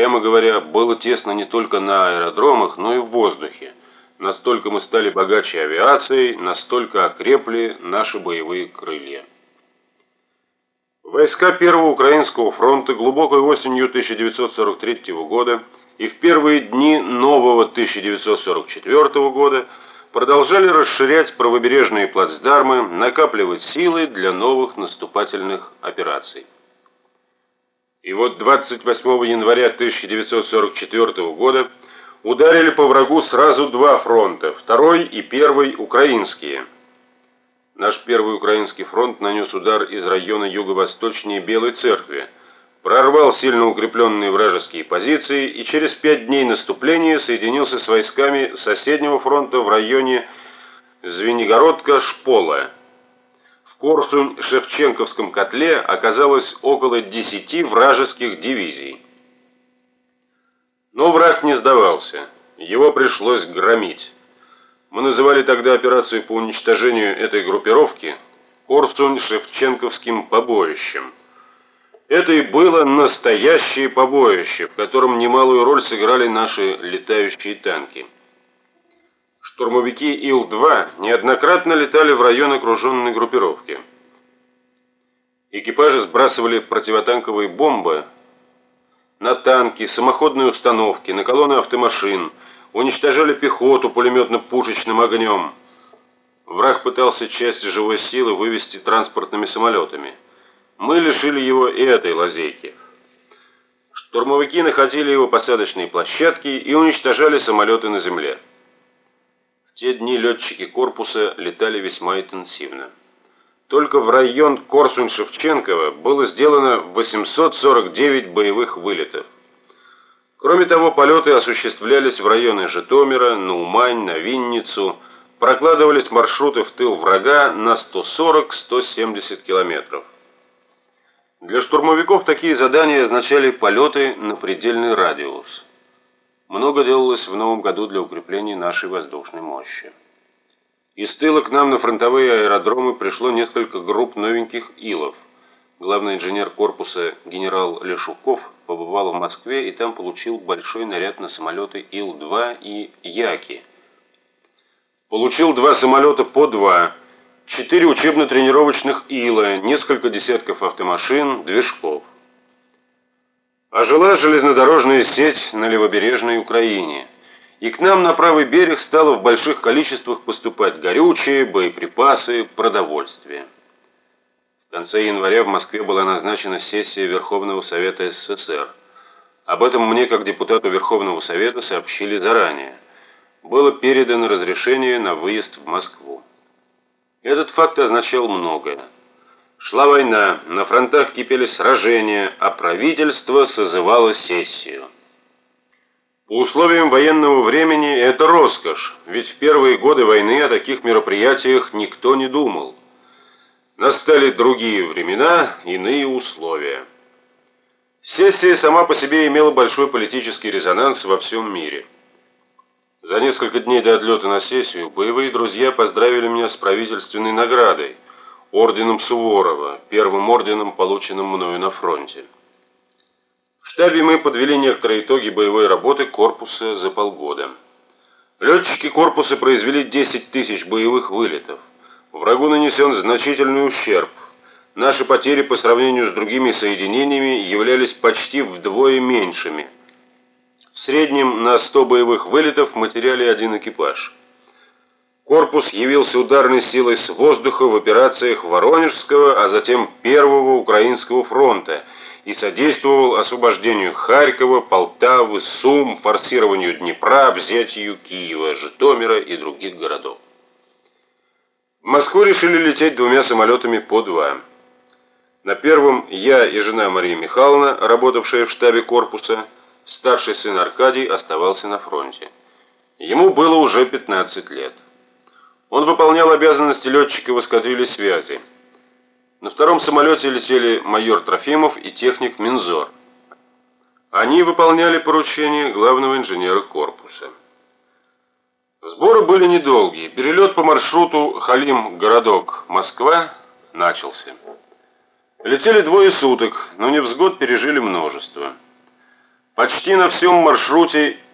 Прямо говоря, было тесно не только на аэродромах, но и в воздухе. Настолько мы стали богаче авиацией, настолько окрепли наши боевые крылья. Войска Первого Украинского фронта глубокой осенью 1943 года и в первые дни нового 1944 года продолжали расширять правобережные плацдармы, накапливать силы для новых наступательных операций. И вот 28 января 1944 года ударили по врагу сразу два фронта, второй и первый украинские. Наш первый украинский фронт нанес удар из района юго-восточнее Белой церкви, прорвал сильно укрепленные вражеские позиции и через пять дней наступления соединился с войсками соседнего фронта в районе Звенигородка-Шпола. Корсунь-Шевченковском котле оказалось около 10 вражеских дивизий. Но враг не сдавался, его пришлось громить. Мы называли тогда операцию по уничтожению этой группировки Корсунь-Шевченковским побоищем. Это и было настоящее побоище, в котором немалую роль сыграли наши летающие танки. Штурмовики Ил-2 неоднократно летали в район окруженной группировки. Экипажи сбрасывали противотанковые бомбы на танки, самоходные установки, на колонны автомашин, уничтожали пехоту пулеметно-пушечным огнем. Враг пытался часть живой силы вывести транспортными самолетами. Мы лишили его и этой лазейки. Штурмовики находили его посадочные площадки и уничтожали самолеты на земле. Те дни летчики корпуса летали весьма интенсивно. Только в район Корсунь-Шевченково было сделано 849 боевых вылетов. Кроме того, полеты осуществлялись в районы Житомира, на Умань, на Винницу, прокладывались маршруты в тыл врага на 140-170 километров. Для штурмовиков такие задания означали полеты на предельный радиус. Много делалось в новом году для укрепления нашей воздушной мощи. Из тыла к нам на фронтовые аэродромы пришло несколько групп новеньких Илов. Главный инженер корпуса генерал Лешуков побывал в Москве и там получил большой наряд на самолеты Ил-2 и Яки. Получил два самолета по два четыре учебно-тренировочных ила, несколько десятков автомашин, движков. Ожила железнодорожная сеть на левобережной Украине, и к нам на правый берег стало в больших количествах поступать горючее, боеприпасы, продовольствие. В конце января в Москве была назначена сессия Верховного Совета СССР. Об этом мне, как депутату Верховного Совета, сообщили заранее. Было передано разрешение на выезд в Москву. Этот факт означал многое. Шла война, на фронтах кипели сражения, а правительство созывало сессию. По условиям военного времени это роскошь, ведь в первые годы войны о таких мероприятиях никто не думал. Настали другие времена, иные условия. Сессия сама по себе имела большой политический резонанс во всем мире. За несколько дней до отлета на сессию боевые друзья поздравили меня с правительственной наградой, орденом Суворова, первым орденом, полученным мною на фронте. В штабе мы подвели некоторые итоги боевой работы корпуса за полгода. Летчики корпуса произвели 10 тысяч боевых вылетов. Врагу нанесен значительный ущерб. Наши потери по сравнению с другими соединениями являлись почти вдвое меньшими – в среднем на 100 боевых вылетов в материале один экипаж. Корпус явился ударной силой с воздуха в операциях Воронежского, а затем Первого Украинского фронта и содействовал освобождению Харькова, Полтавы, Сум, форсированию Днепра, взятию Киева, Житомира и других городов. В Москву решили лететь двумя самолетами по два. На первом я и жена Мария Михайловна, работавшая в штабе корпуса, Старший сын Аркадий оставался на фронте. Ему было уже 15 лет. Он выполнял обязанности летчика в эскадрилье связи. На втором самолете летели майор Трофимов и техник Минзор. Они выполняли поручения главного инженера корпуса. Сборы были недолгие. Перелет по маршруту Халим-городок, Москва начался. Летели двое суток, но невзгод пережили множество. Почти на всем маршруте